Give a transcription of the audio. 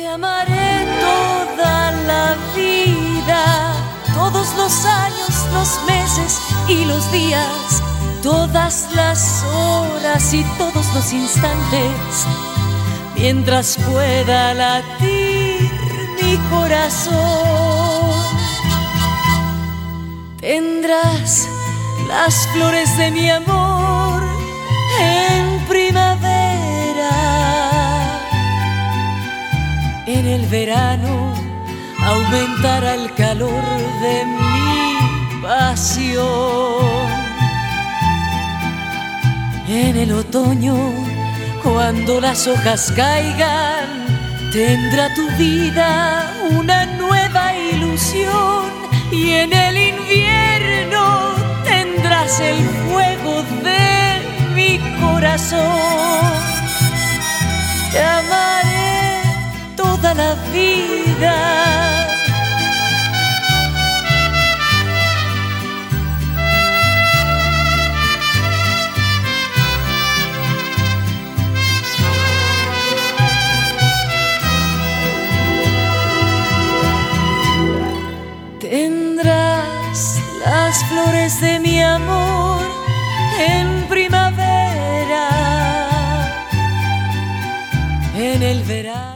Te amaré toda la vida, todos los años, los meses y los días, todas las horas y todos los instantes, mientras pueda latir mi corazón. Tendrás las flores de mi amor el verano aumentará el calor de mi pasión. En el otoño, cuando las hojas caigan, tendrá tu vida una nueva ilusión. Y en el invierno tendrás el fuego de mi corazón. La vida. Tendrás las flores de mi amor en primavera, en el verano.